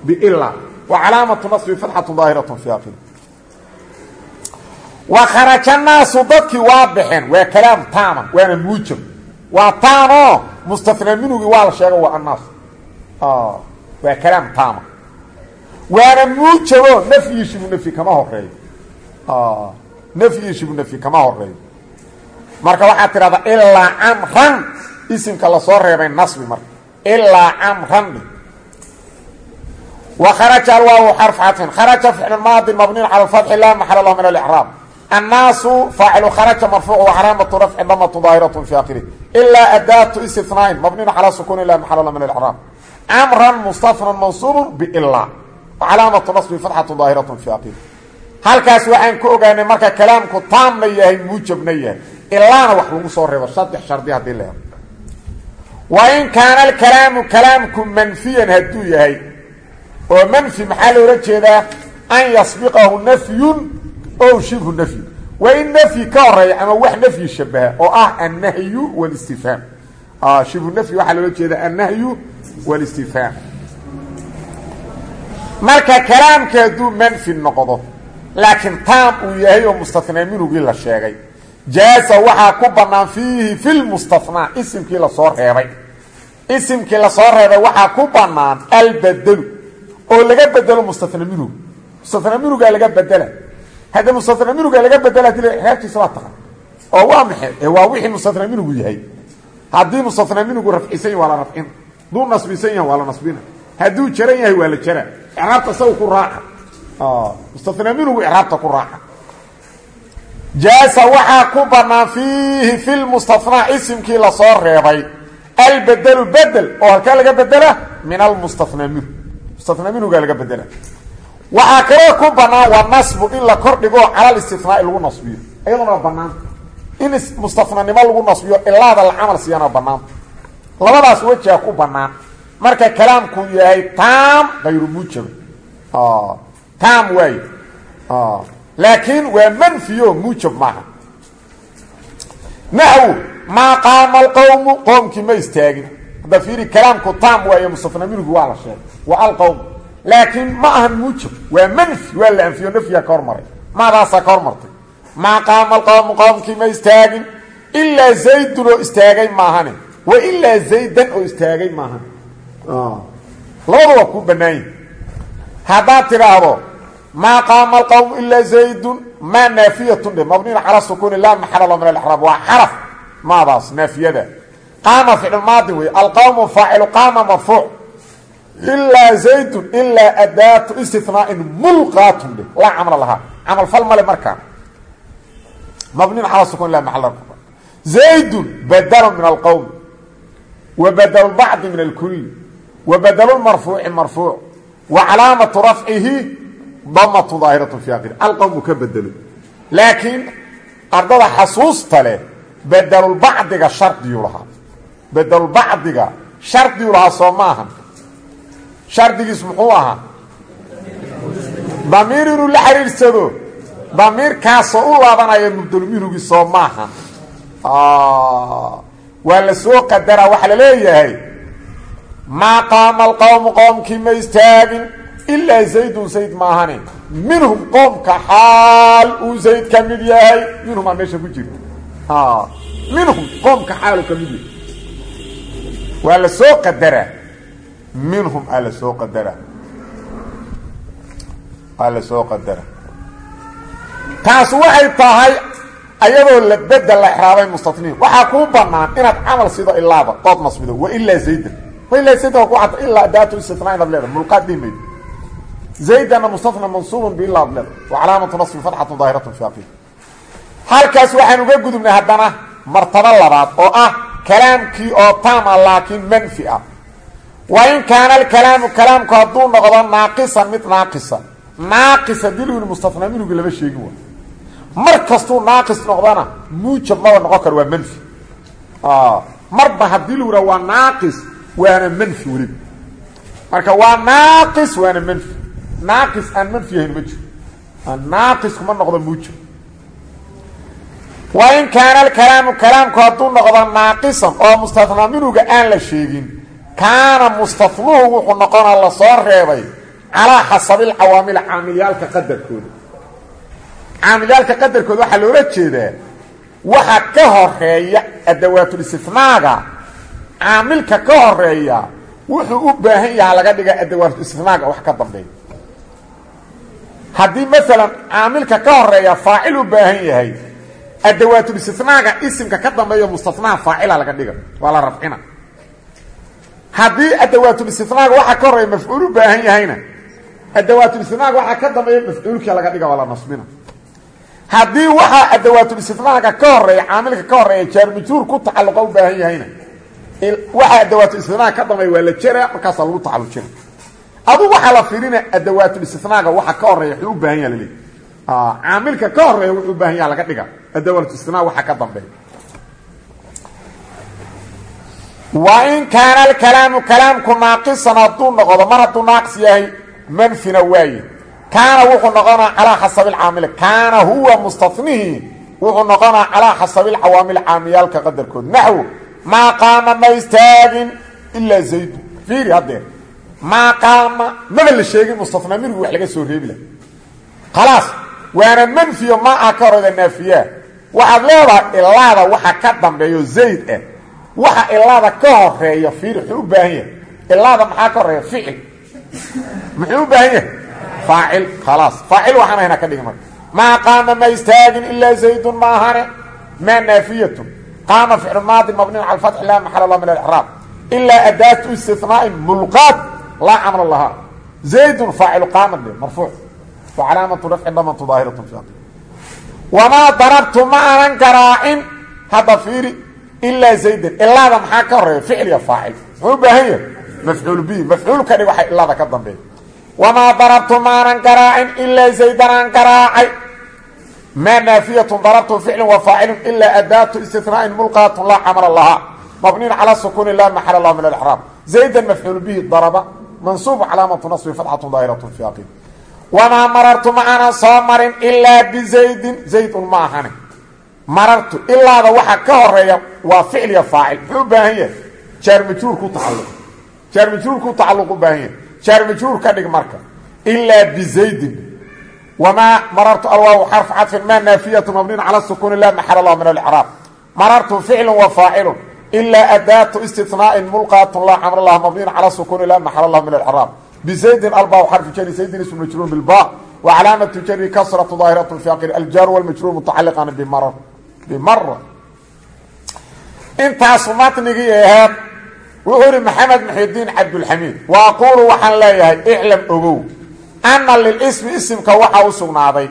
[SPEAKER 1] biila wa calaamatu nasbi fatxatu daahiratun fi aqili wa kharaja naasu dadkii waa baxeen waa kalaam taaman waana muujab waa taanoo mustanaa minugii waa la sheega waa annaas. Waa kalaam taaman waana muujabo nafyi shibu nafyi kama horeeyo nafyi shibu nafyi kama horeeyo marka waxaad tidhahdaa ilaa camran isimka la soo reebay nasbi marka. Ilaa camran wakaraja alwaaw xarf cadfin kharaja ficlu maadin mabniin cala lfatxi laa maxala lahu min alicraab annaasu faacilu kharaja marfuuc wacalaamatu rafci damatun daahiratun fi akhirih ilaa adaatu istinayn mabniin calaa sukuuni laa maxala lahu min alicraab camran mustafnan mansuubun biilaa wacalaamatu nasbi fatxatu daahiratun fi akhirih halkaas waxaan ku ogaanay marka kalaamku taamna yahay muujabna yahay ilaana wax lagu soo reebo saddex shardi haddii leeo wa in kaana alkalaamu kalaamku manfiyan hadduu yahay oo manfi maxaa loola jeedaa? An yasbiqahu nafyun ow shibhu nafyi wa in nafyi ka horreeya ama wax nafyi shabaha oo ah annahyu walistifhaam ah, shibhu nafyi waxaa loola jeeda annahyu walistifhaam marka kalaamka hadduu manfi noqdo laakiin taam uu yahay oo mustanaa minugii la sheegay jaasa waxaa ku bannaan fiihi fi lmustanaa isimkii la soo reebay. Isimkii la soo reebay waxaa ku bannaan albedelu oo laga bedelo mustanaa minug mustanaa minugaa laga bedela. Hadda mustanaa minuga laga bedela dil reebtiisa waa taqa oo waa maxe waa wixii mustanaa minugu yahay. Haddii mustanaa minugu rafcisan yahy waa la rafcina hadduu nasbisan yahay waa la nasbina. Hadduu jaran yahay waa la jara icraabta saw ku raaca. Mustanaa minugu icraabta ku raaca jaasa waxaa ku banaan fiihi fi lmustanaa isimkii la soo reebay. Albedelu bedel oo halkaa laga bedela min. Almustanaa minhu mustanaa minugaa laga bedela. Waxaa kaloo ku banaan waa nasbu in la kordhigo calal istinaai lagu nasbiyo. Iyaduna waa banaanta in mustananimo lagu nasbiyo ilaada la camal siiyana banaanta labadaas wejaa ku banaan. Marka kalaamku yahay taam hayru muujaba taam waaye laakiin waa manfiyo muujab maaha. Naxwu maa qaama alqowmu qoomkii ma istaagin. Hadda fiiri kalaamku taam waaye mustana minugu waa la sheegay. Waa alqowm laakiin ma ahan muujab. Waa manfi waa la anfiyo nafyaa ka hormaray. Maadaasaa ka hormartay. Maa qaama alqowmu qoomkii ma istaagin. Ilaa zaydun oo istaagay maahane. Wa ilaa zaydan oo istaagay maahan labada maa qaama alqowmu ilaa zaydun maa naafiyatun dhe mabniina calaa sukuuni laa maxala lo min alexraab waa xaraf maadaas naafiyada qaama ficlmaadi wey alqowmu faacilu qaama marfuuc ilaa zaydun ilaa adaatu istinaain mulqaatun dhe laa camla lahaa camal fal male markaan mabniin calaa sukun la maal zaydun badlu min alqowm wa badlu bacdi min alkuli wa badlu marfuuci marfuuc wa calaamatu rafcihi damatu daahiratu fi akhiri alqowmu ka bedelo laakiin ardada xasuusta leh bedelulbacdiga shardiyuu lahaa. Bedelulbacdiga shardiyuu lahaa soo maahan shardigiis muxuu ahaa? Damiir inuu la xiriirsado damiirkaasoo u laabanaya mubdalminugii soo maahan waa la soo qadaraa waxaa la leeyahay. Ma ilaa zaydun zayd maahane minhum qoomka xaal uu zayd ka mid yahay minhum aa meesha ku jirta minhum qoomka xaalu ka mid yahay waa la soo qadaraa minhum aa la soo qadaraa aa la soo qadaraa taas waxay tahay ayadoo la bedel la exraabay mustaniin waxaa kuu banaan inaad camal sido ilaaba ood nasbido wa ilaa zaydan wa ilaa zaydan waa ku cadda ilaa daatu istinaa inaad leedahay mulqaad dhihi zaydana mustafna mansuubun biladle wa calaamatu nasbi fatxatu daahiratu fi aqib halkaas waxaan uga gudubnay haddana martabo labaad oo ah kalaamkii oo taam ah laakiin manfi ah wa in kaana alkalaamu kalaamku hadduu noqdo naaqisan mid naaqisa naaqis haddii lu yihi mustafna minugi lama sheegin wa mar kastuu naaqis noqdana muujab maba noqon karo waa manfi marba haddii lu yidhaha waa naaqis waana manfi weliba marka waa naaqis waana manfi naaqis aan manfi ahayn ma jiro. Naaqis kuma noqdo muujab wa in kaana alkalaamu kalaamku hadduu noqdo naaqisan oo mustafnaa minuga aan la sheegin kaana mustafnuhu wuxuu noqonaa la soo reebay calaa xasabil cawaamil caamilyaalka qadarkooda. Caamilyaalka qadarkooda waxaa loola jeedaa waxa ka horreeya adawaatul-istifnaaga caamilka ka horreeya wuxuu u baahan yahaa laga dhiga adawaatul-istifnaaga wax ka dambeeya haddii maalan caamilka ka horreeya faacil u baahan yahay adawaatul-istifnaaga isimka ka dambeeya mustafnaha faacila laga dhiga waa la rafcina. Haddii adawaatul-istifnaaga waxa ka horreeya mafcuul u baahan yahayna adawaatul-istifnaaga waxaa ka dambeeya mafcuulka laga dhiga waa la nasbina. Haddii waxaa adawaatul-istifnaaga ka horreeya caamilka ka horreeya jaarmajhuur ku tacalluqa u baahan yahayna waxaa adawaatul-istifnaaga ka dambeeya waa la jera markaasaa lagu adu waxaa la fiirina adawaatul-istifnaaga waxa ka horreeya wuxuu u baahan yaha laleey caamilka ka horreeya wuxuu u baahan yaha laga dhiga. Adawaatul-istifnaag waxa ka dambeeya. Wa in kaana alkalaamu kalaamku naaqisan hadduu noqdo mar hadduu naaqis yahay manfina waaye. Kaana wuxuu noqonaa calaa xasabi lcaamil kaana huwa mustanihi wuxuu noqonaa calaa xasabi lcawaamil caamiyaalka qadarkood. Naxw maa qaama ma istaagin ilaa zaydu fiiri haddee maa qaama. Maba la sheegin mustanaa mirigu wax laga soo reebi lah khalaas waana manfiyo maa ah ka horeyda naafiyaa. Waxaad leedahay ilaada waxa ka dambeeyo zayd ah waxa ilaada ka horreeya fiiri wuxuu u baahan yahay. Ilaada maxaa ka horreeya ficil muxuu u baahan yahay? Faacil. Khalaas. Faacil waxaan ahayna ka dhigi marka. Maa qaama ma istaagin ilaa zaydun ma ahane. Maa naafiyatun. Qaama ficlu maadin mabniun cala fatxi laa maxala lah min alcraab ilaa adaatu istinaa'in mulqaad laa camla lahaa zaydun faacilu qaama de marfuuc. Wa calaamatu rafci damatu daahiratun fi wamaa darabtu ma anan garaacin hadda fiiri ilaa zaydan. Ilaada maxaa ka horreeya ficliya faacil. Muxuu u baahan yahay? Mafcuul bihi mafcuul ka dhig waxa ilaada ka dambeeya. Wamaa darabtu maanan garaacin ilaa zaydan aan garaacay. Maa naafiyatun darabtu ficlin wa faacilun ilaa adaatu istinaa'in mulqaatun laa camala lahaa mabniin calaa sukuuni laa maxala lahu min alexraab zaydan mafcuul bihi daraba mansuubu calaamatu nasbi fatxatu daahiratun fi aqib wamaa marartu ma aanan soo marin ilaa bizaydin zaydun ma ahane marartu ilaada waxa ka horreeya waa ficliya faacil muxuu u baahan yahay jaarmajhuur ku tacalluq jaarmajhuur ku tacalluq u baahan yahay jaarmajhuur ka dhig marka ilaa bizaydin wamaa marartu alwaaw xarfu cadfin maa naafiyatu mabniin cala sukuuni laa maxala lahu min alcraab marartu ficlu wa faacilun ilaa adaatu istinaa'in mulqaatun laa camr lah mabniin cala sukuuni laa maxala lahu min alcraab bizaydin alba xarfu jari zaydin ismu majruur bilba wa calaamatu jari kasratu daahiratu fi aqir aljaar walmajruur mutacaliqan bimara bimara intaasu matnigii aheed wuxuu ihi maxamed muxidiin cabdulxamiid wa aquulu waxaan leeyahay iclam ogow anna lilismi isimka waxaa u sugnaaday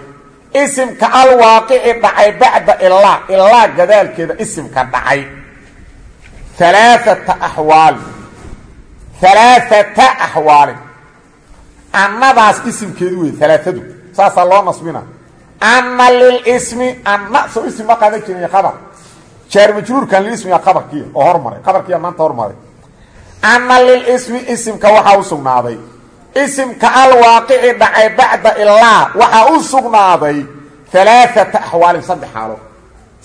[SPEAKER 1] isimka alwaaqici dhacay bacda ilaa ilaa gadaalkeeda isimka dhacay alaaata axwaalin alaaata axwaalin annadaas isimkeedu wey alaaadu saasaa loo nasbina anna lilismi anna soo ism ma qaadan jirin qabar jaar majruurkan lilismiga qabarkiya oo hormaray qabarkiya maanta hormaray anna lilismi isimka waxaa u sugnaaday isimka alwaaqici dhacay bacda ilaa waxaa u sugnaaday alaaata axwaalin saddex xaalo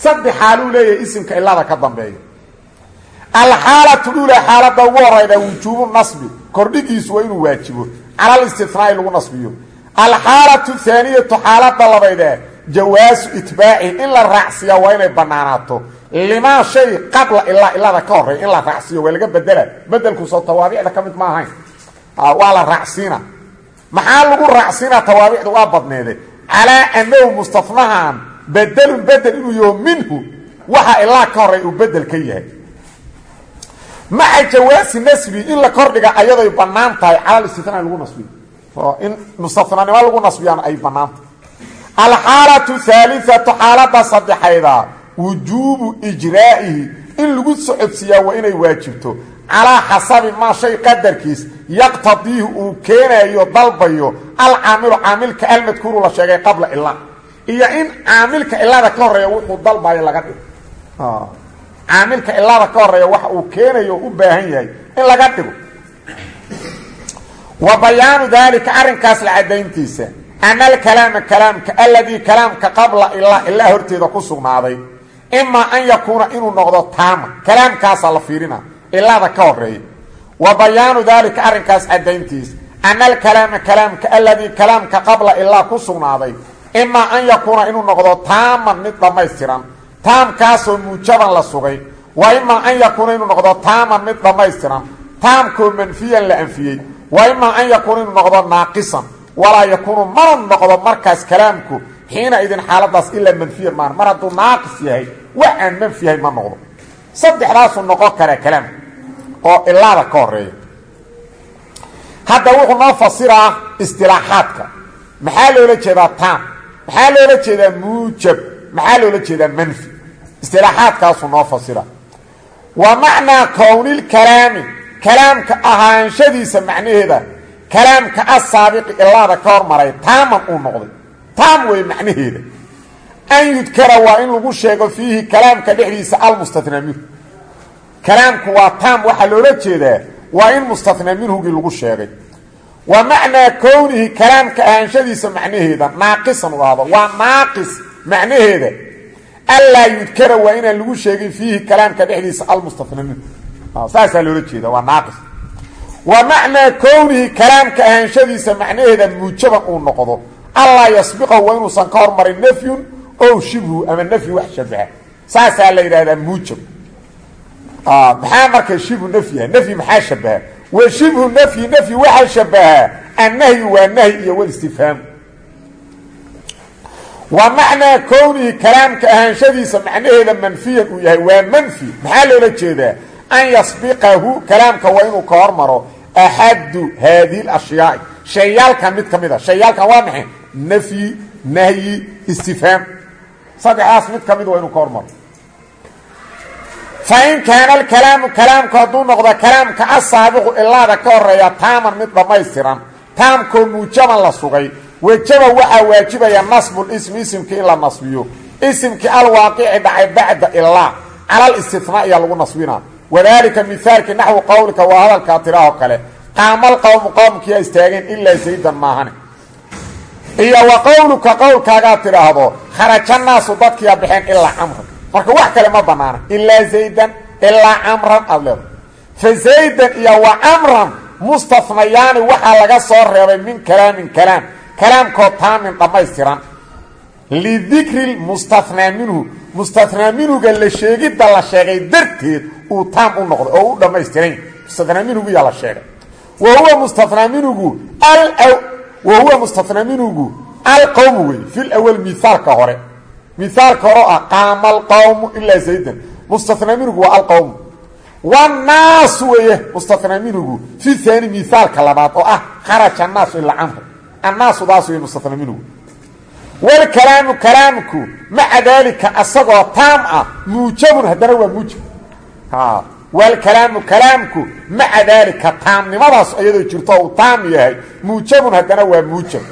[SPEAKER 1] saddex xaaluu leeyahay isimka ilaada ka dambeeya alxaalatu dhula xaalada ugu horayda wujuubu nasbi. Kordhigiisu waa inuu waajibo. Cala listinaai lagu nasbiyo. Alxaalatu haaniyatu xaalada labaydee jawaasu itbaacihi in la raacsiya waa inay banaanaato limaa shay qabla ilaa ilada ka horreeya in la raacsiyo waa laga bedela. Bedelkusoo tawaabicda ka mid ma ahayn. Waa la raacsiina maxaa lagu raacsiina tawaabicda waa badneede. Calaa anahu mustafnahan bedelun bedel inuu yaho minhu waxa ilaa ka horreeya uu bedel ka yahay maca jawaasi nasbi in la kordhiga ayaday bannaan tahay calal istinaa lagu nasbiyo in mustananimo lagu nasbiyaan ay banaanta alxaalatu haaliatu xaalada saddexayda wujuubu ijraa'ihi in lagu socodsiiyaa waa inay waajibto. Calaa xasabi maa shay qadarkiis yaqtadiihi uu keenayo dalbayo alcaamilu caamilka almadkuuru la sheegay qabla ilaa iyo in caamilka ilada ka horreeya wuxuu dalbayo laga dhigo caamilka ilada ka horreeya waxa uu keenayo u baahan yahay in laga dhigo. Wa bayaanu daalika arrinkaas la caddayntiisa. Ana alkalaama kalaamka aladii kalaamka qabla ilaa ilaa horteeda ku sugnaaday. Imaa an yakuuna inuu noqdo taama. Kalaamkaasaa la fiirina. Ilaada ka horreeya wa bayaanu daalika arrinkaas caddayntiisa. Ana alkalaama kalaamka aladii kalaamka qabla ilaa ku sugnaaday. Imaa an yakuuna inuu noqdo taaman mid dhammaystiran taamkaasoo muujaban la sugay. Wa imaa an yakuuna inuu noqdo taaman mid dhammaystiran taamkoo manfiyan la anfiyey. Wa imaa an yakuuna inuu noqdo naaqisan. Walaa yakuunu mana noqdo markaas kalaamku xiina idin xaaladaas ilaa manfiyan maan mar hadduu naaqis yahay wax aan manfi ma noqdo. Saddexdaasuu noqon karaa kalaamka oo ilaada ka horreeya hadda wuxuu noo fasiraa istilaaxaadka. Maxaa loola jeedaa taam? Maxaa loola jeedaa muujab maxaa loola jeedaa manfi? Istilaaxaadkaasuu noo fasira. Wa macnaa kownilkalaami kalaamka ahaanshadiisa macnaheeda kalaamka asaabiqi ilaada ka hormaray taaman uu noqday. Taam wey macnaheeda. An yudkara waa in lagu sheego fiihi kalaamka dhexdiisa almustathnaa minhu. Kalaamku waa taam waxaa loola jeedaa waa in mustathnaa minhugii lagu sheegay. Wa macnaa kownihi kalaamka ahaanshadiisa macnaheeda naaqisan u ahdo waa naaqis macnaheeda anlaa yudkara waa inaan lagu sheegin fiihi kalaamka dhexdiisa almustathnaa minhu saasaa loola jeeda waa naaqis. Wa macnaa kownihi kalaamka ahaanshadiisa macnaheeda muujaban uu noqdo. Allaa yasbiqahu waa inuusan ka hormarin nafyun ow shibhu ama nafyi wax shabaha. Saasaa la yidhahdaa muujab. Maxaa marka shibhu nafyi maxaa shabaha? Wa shibhu nafyi nafyi waxaa shabahaa annahyu waa nahyi iyo walistifhaamu wa macnaa kownihi kalaamka ahaanshadiisa macnaheeda manfiyan uu yahay waa manfi. Maxaa loola jeedaa? An yasbiqahu kalaamka waa inuu ka hormaro axadu haadihi lashyaai shayaalkan mid ka mid a shayaalkan waa maxay? Nafyi nahyi istifhaam. Saddexdaas mid ka mid waa inuu ka hormaro fain kaana alkalaamu kalaamku hadduu noqdo kalaamka asaabiqu ilaada ka horreeya taaman mid dhammaystiran. Taamkoo muujaban la sugay wejaba waxaa waajibaya nasbulismi isimkii in la nasbiyo. Isimkii alwaaqici dhacay bacda ilaa cala listinaa ayaa lagu nasbinaa wadaalika mihaalkii naxwi qowlika waa hadalkaa tiraahoo kale. Qaamal qowmu qowmkiia istaageen ilaa saydan maahane iyo wa qowluka qowlkaagaa tidhaahdo kharajannaasu dadkiia baxeen ilaa camran. Marka wax kale ma banaana. Ilaa zaydan ilaa camran aada leedahay. Fa zaydan iyo wa camran mustahnayaani waxaa laga soo reebay min kalaamin kalaam kalaamkoo taamin dhammaystiran lidikri mustathnaa minhu mustathnaa minhuga la sheegidda la sheegay darteed uu taam u noqday oo u dhammaystiran mustathnaa minhuguyaa la sheegay. Wa huwa mustathnaa minhugu wa huwa mustathnaa minhugu alqowmu wey fi lawal miaalka hore. Miaalka hore ah qaama alqowmu ilaa zaydan. Mustathnaa minhugu waa alqowmu wanaasu weeye mustathnaa minhugu fi haani miaalka labaad oo ah kharaja camr annaasudaas wey mustathnaa minhugu walkalaamu kalaamku maca daalika asagoo taam ah muujabun haddana waa muujab walkalaamu kalaamku maca daalika taamnimadaas iyadoo jirto uu taam yahay muujabun haddana waa muujab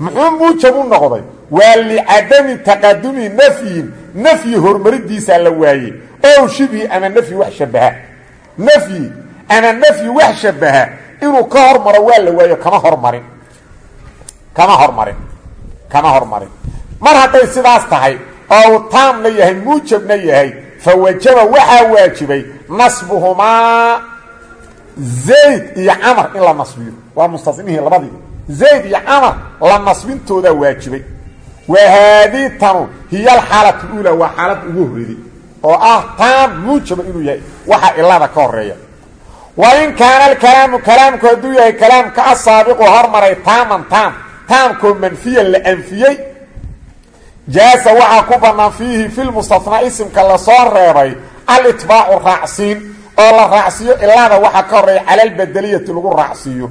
[SPEAKER 1] muxuu muujab u noqday waa licadami taqadumi nafyin nafyi hormaridiisaa la waayey ow shibhi ama nafyi wax shabaha nafyi ama nafyi wax shabaha inuu ka hormaro waa la waayo kama hormarin kama hormarin. Kama hormarin. Mar hadday sidaas tahay oo uu taamna yahay muujabna yahay fa wajaba waxaa waajibay nasbuhumaa zayd iyo camar in la nasbiyo. Waa mustasnihii labadii. Zayd iyo camar la nasbintoodaa waajibay. Wa haadii tanu hiya alxaalatu uula waa xaalada ugu horreeday oo ah taam muujaba inuu yahay. Waxa ilada ka horreeya wa in kaana alkalaamu kalaamku hadduu yahay kalaamka asaabiqu hormaray taaman taam taamkoo manfiyan la anfiyey jaasa waxaa ku bannaan fiihi filmustathnaa isimka la soo reebay alitbaacu raacsiin oo la raacsiiyo ilaada waxaa ka horreeya cala albadeliyati lagu raacsiiyo.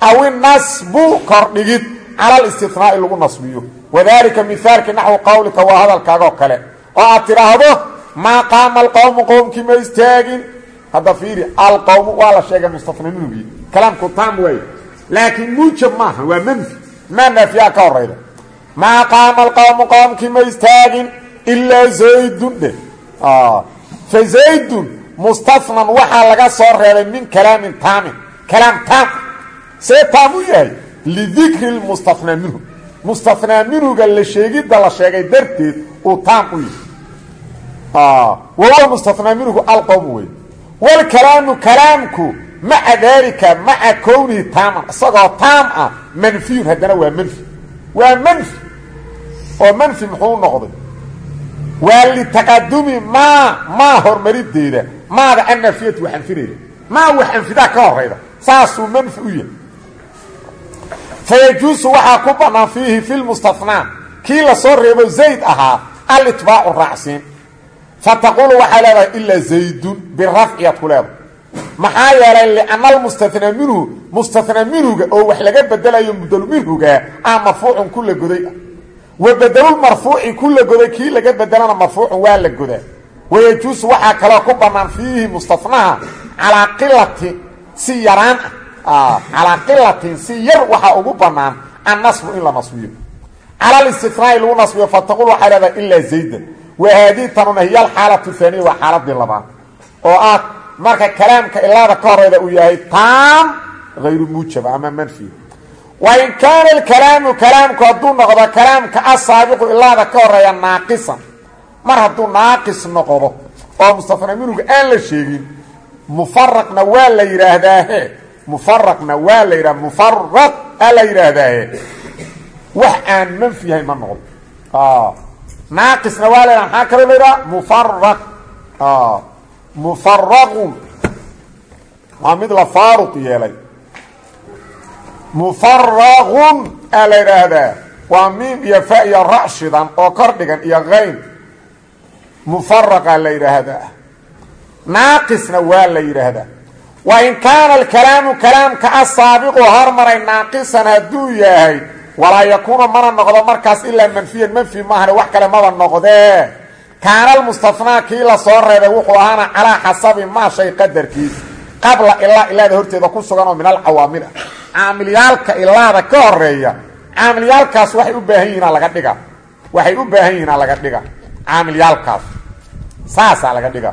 [SPEAKER 1] Aw inasbu kordhigid cala alistinaai lagu nasbiyo. Wadalika mihaalki naxwi qawlika waa hadalkaagoo kale oo aad tidhaahdo maa qaama alqowmu qowmkii ma istaagin? Hadda fiiri alqowmu waa la sheegay mustafna minugii kalaamku taam waaye laakiin maa naafiyaa ka horayda maa qaama alqowmu qowmkii ma istaagin ilaa zaydun dheh fa zaydun mustafnan waxaa laga soo reebay min kalaamin taamin kalaam taam see taam u yahay lidikri lmustafnaa minhu mustafnaa minhuga la sheegidda la sheegay darteed uu taam u yahay wahuwa mustafnaa minhu alqowmu wey walkalaamu kalaamku maca daalika maca kownihi taaman isagoo taam ah manfiyun haddana waa manfi. Waa manfi. Oo manfi muxuu noqday? Waa litaqadumi maa maa hormarideeda maada annafiyatu wax anfinayda maa wax anfidaa ka horayda saasuu manfi u yahay. Fayajuusu waxaa ku bannaan fiihi fi lmustanaa kii la soo reebo zayd ahaa alitbaacu raacsiin. Fataquulu waxaa leedahay ilaa zaydun birafciyaad ku leedahay maxaa yeelay lianna almustanaa minhu mustanaa minhuga oo wax laga bedelayo mudal minhuga ah marfuucun ku la goday. Ah wa bedelulmarfuuci ku la goday kii laga bedelana marfuucun waa la godaa wayajuusu waxaa kaloo ku bannaan fiihi mustanaha calaa qilati si yaraan ah calaa qilatin si yar waxaa ugu bannaan annasbu in la nasbiyo. Cala listinaai lagu nasbiyo fataqul waxay leedahay ilaa wa haadihi tanuna hiya alxaalatu haaniya waa xaaladii labaad. Oo ah marka kalaamka ilaada ka horeyda uu yahay taam hayru muujaba ama manfi. Wain kaana alkalaamu kalaamku hadduu noqdo kalaamka asaabiqu ilaada ka horreeya mar hadduu naaqis noqdo oo mustafna minuga aan la sheegin mufaraqna waa la yidhaahdaahe. Mufaraqna waa la yidhaha mufaraq aa la wax aan manfi yahayn ma noqdo naaqisna waa la yidhaha maxaa kaloo la yidhaha mufaraqun waa mid la faaruq yeelay. Mufaraqun aa la yidhaahdaa. Waa miim iyo fa iyo rashidan oo kor dhigan iyo kayn mufaraqa la yidhaahdaa. Naaqisna waa la yidhaahdaa. Wain kaana alkalaamu kalaamka asaabiqu hormaray naaqisan hadduu yahay walaa yakuunu mana noqdo markaas ilaa manfiyan. Manfi maahane wax kale maba noqdee kaana almustanaa kii la soo reebay wuxuu ahaana calaa xasabi maa shay qadarkiis. Qabla ilaa ilaada horteeda ku sugan oo min alcawaamil ah caamilyaalka ilaada ka horreeya caamilyaalkaas waxay u baahan yihiina laga dhiga. Waxay u baahan yihiina laga dhiga. Caamilyaalkaas saasaa laga dhiga.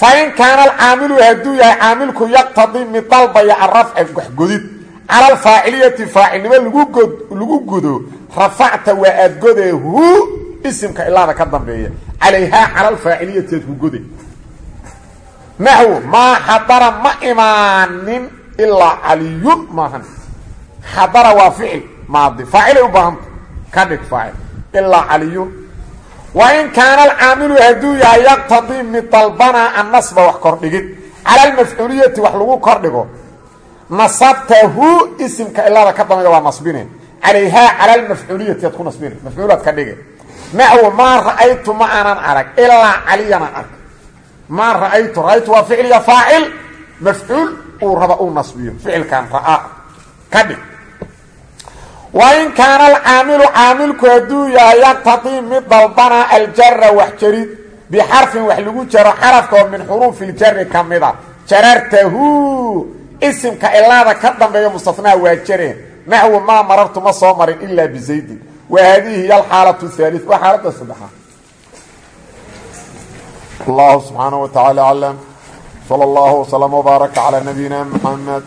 [SPEAKER 1] Fa in kaana alcaamilu hadduu yahay caamilku yaqtadii mid dalbaya arafci waxgodid cala alfaaciliyati faacilnimo lagu gudo rafacta waa aad godee hu isimka ilaada ka dambeeya calayhaa cala alfaaciliyati aad ku gode naxw maa xadara ma imaanin ilaa caliyun maahan xadara waa ficil maadi faacilay u baahanta ka dhig faacil ilaa caliyun wa in kaana alcaamilu hadduu yahay yaqtadii mid dalbanaa annasba wax kordhigid cala almafcuuliyati wax lagu kordhigo nasabtahu isimka ilaada ka dambeeya waa nasbine calayhaa cala almafcuuliyati aad ku ka dhige naxw maa ra'aytu ma aanan arag ilaa caliyana arg maa ra'aytu ra'aytu waa ficil iyo faacil mafcuul uu raba uu nasbiyo ficilkan ra'aa ka dhig. Wain kaana alcaamilu caamilku hadduu yahay yaqtadii mid dalbana aljara wax jarid bixarfin wax lagu jaro xarafka oo min xuruufi ljari ka mida jarartahu isimka ilaada ka dambeeya mustanaha waa jareen. Naxwu maa marartu ma soo marin ilaa bizaydin wa haadihi hiy alxaalatu haali waa xaaladda saddexaad allahu subxaanaه wa taعala aclam slى اllah وslm وbaaraka calى nabiyina mxamed